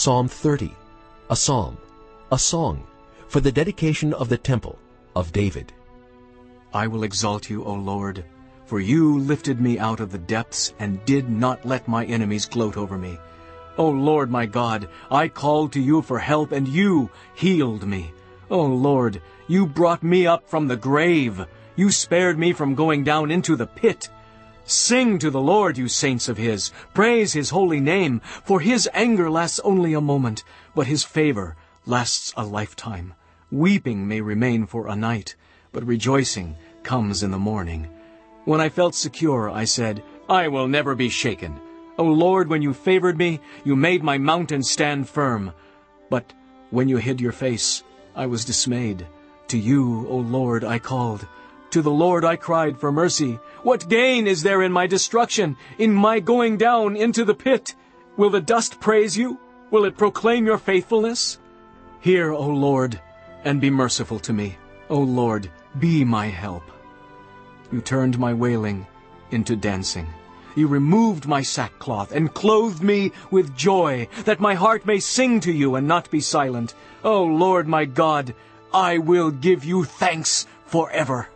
Psalm 30, a psalm, a song, for the dedication of the temple of David. I will exalt you, O Lord, for you lifted me out of the depths and did not let my enemies gloat over me. O Lord my God, I called to you for help, and you healed me. O Lord, you brought me up from the grave. You spared me from going down into the pit. Sing to the Lord, you saints of his. Praise his holy name, for his anger lasts only a moment, but his favor lasts a lifetime. Weeping may remain for a night, but rejoicing comes in the morning. When I felt secure, I said, I will never be shaken. O Lord, when you favored me, you made my mountain stand firm. But when you hid your face, I was dismayed. To you, O Lord, I called. To the Lord I cried for mercy. What gain is there in my destruction, in my going down into the pit? Will the dust praise you? Will it proclaim your faithfulness? Hear, O Lord, and be merciful to me. O Lord, be my help. You turned my wailing into dancing. You removed my sackcloth and clothed me with joy, that my heart may sing to you and not be silent. O Lord my God, I will give you thanks forever.